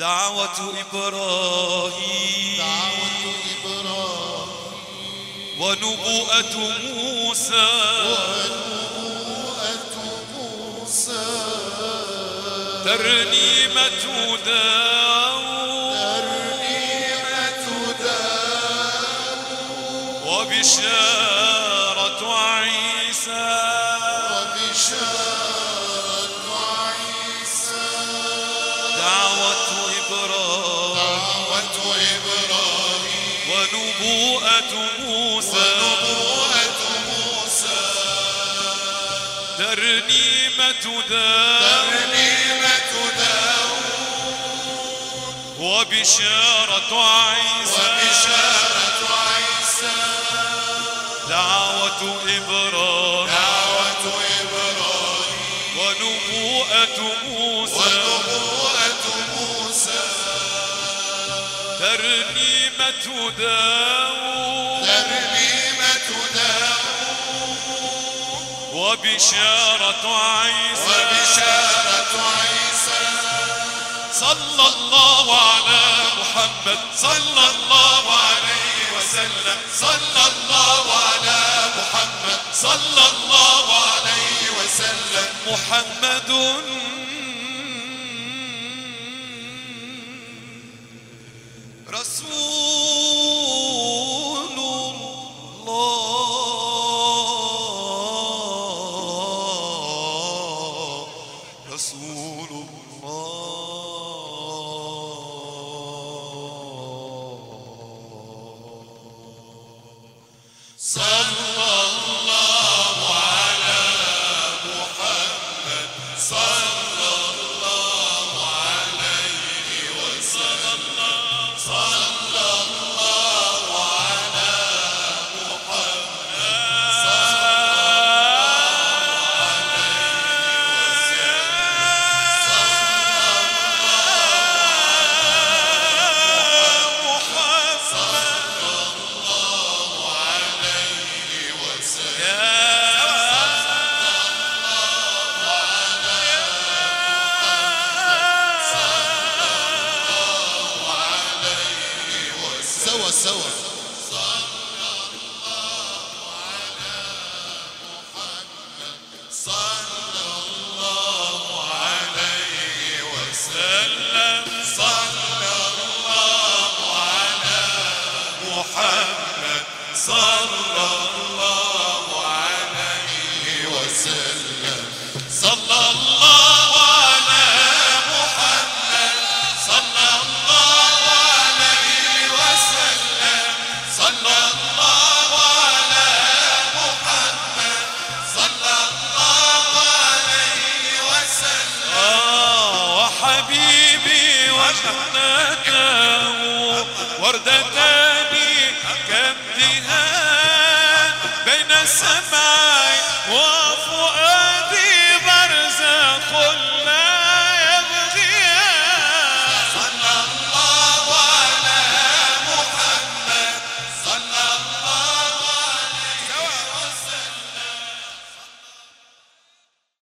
دعوة إبراهيم. دعوة إبراهيم. ونبوءة موسى. ونبوءة موسى. ترنيمة داود ترنيمة داود وبشارة عيسى. وبشارة ونبوءة موسى. ونبوءة موسى. ترنيمة ترنيمة داود وبشارة عيسى. وبشارة عيسى. دعوة إبراهيم. دعوة إبراهيم. ونبوءة موسى. ترنيمة داود ترنيمة داود وبشارة عيسى. وبشارة عيسى. صلى الله على محمد. صلى الله عليه وسلم. صلى الله على محمد. صلى الله عليه وسلم. محمد صلوا سوا سوا. صلى الله وحبيبي وجنته وردتان كابدها بين السماء